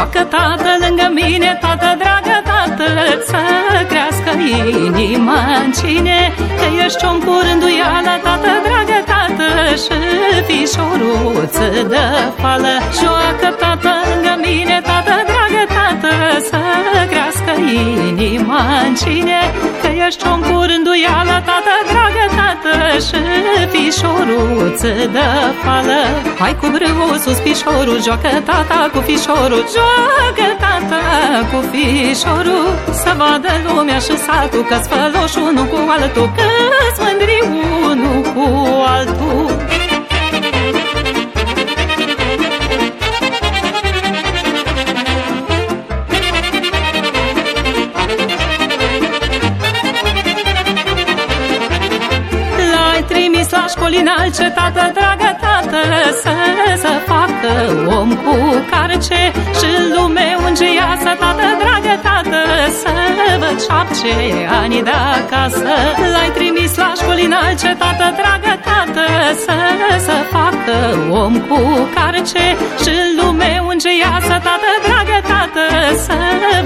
tată lângă mine, tată dragă, tată Să crească inima în cine. Că ești om cu rânduială, tată dragă, tată Și fișorul ți dă fală Joacă, tată, lângă mine, tată dragă, tată Să crească inima în cine. Că ești om cu rânduială, tată dragă, tată Și fișorul ți dă fală Hai cu brâul sus pișorul, joacă tata cu fișorul. Joacă tata cu fișorul. Să vadă lumea și satul Că-ți făloși unul cu altul Că-ți mândri unul cu altul trimis la școli înalce, tată, dragă tată, să, să facă om cu carce și lume ungeioasă, tată, dragă tată, să văd șapce ani de acasă. L-ai trimis la școli înalce, tată, dragă tată, să, să facă om cu carce și lume ungeioasă, tată, dragă tată, să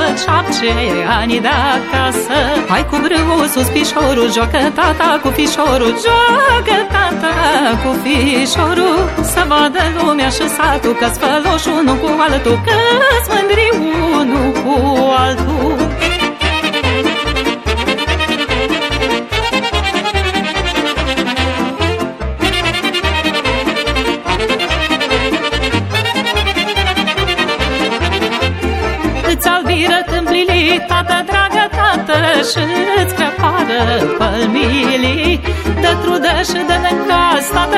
văd șapce ani de acasă. Hai cu brâul sus pișorul, joacă tata cu fișorul, joacă joacă tata cu fișorul Să vadă lumea și satul Că-ți făloși unul cu altul Că-ți mândri unul cu altul. Îți albiră tâmplilii, tată dragă, tată Și-ți prepară pălmilii. De trudă și de necaz, tată dragă, tată Să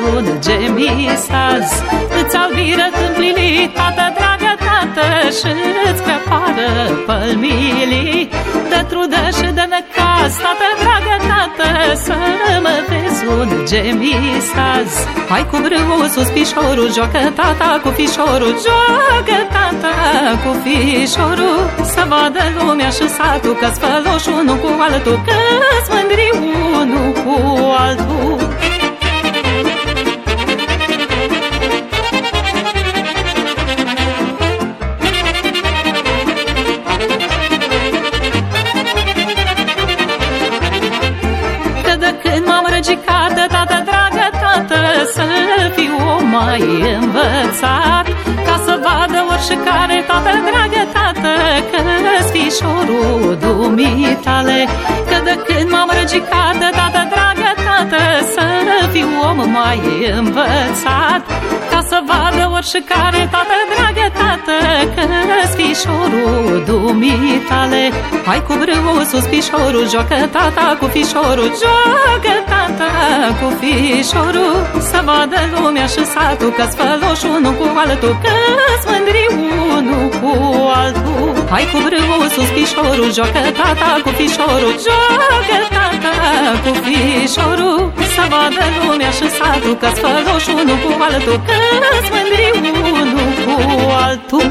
mă vezi un gemisaz Îți albiră tâmplilii, tată dragă, tată Și-ți prepară pălmilii. De trudă și de necaz, tată dragă, tată Să mă vezi un gemisaz Hai cu brâul sus pișorul, joacă tata cu fișorul Joacă tata cu fișorul. Să vadă lumea și satul Că-ți făloși unul cu altul Că-ți mândri mai învățat Ca să vadă oricare tată dragă tată Că-s fișorul dumitale. Că de când m-am răgicat de tată dragă tată Să fiu om mai învățat Ca să vadă oricare tată dragă tată Că-s fișorul dumitale Hai cu brâul sus pișorul Joacă tata cu fișorul Joacă tata cu fișorul. Să vadă lumea și satul Că-ți făloși unul cu altul Că-ți mândri unul cu altul Hai cu brâul sus pișorul Joacă tata cu fișorul. Joacă tata cu fișorul Să vadă lumea și satul Că-ți făloși unul cu altul Că-ți mândri unul cu altul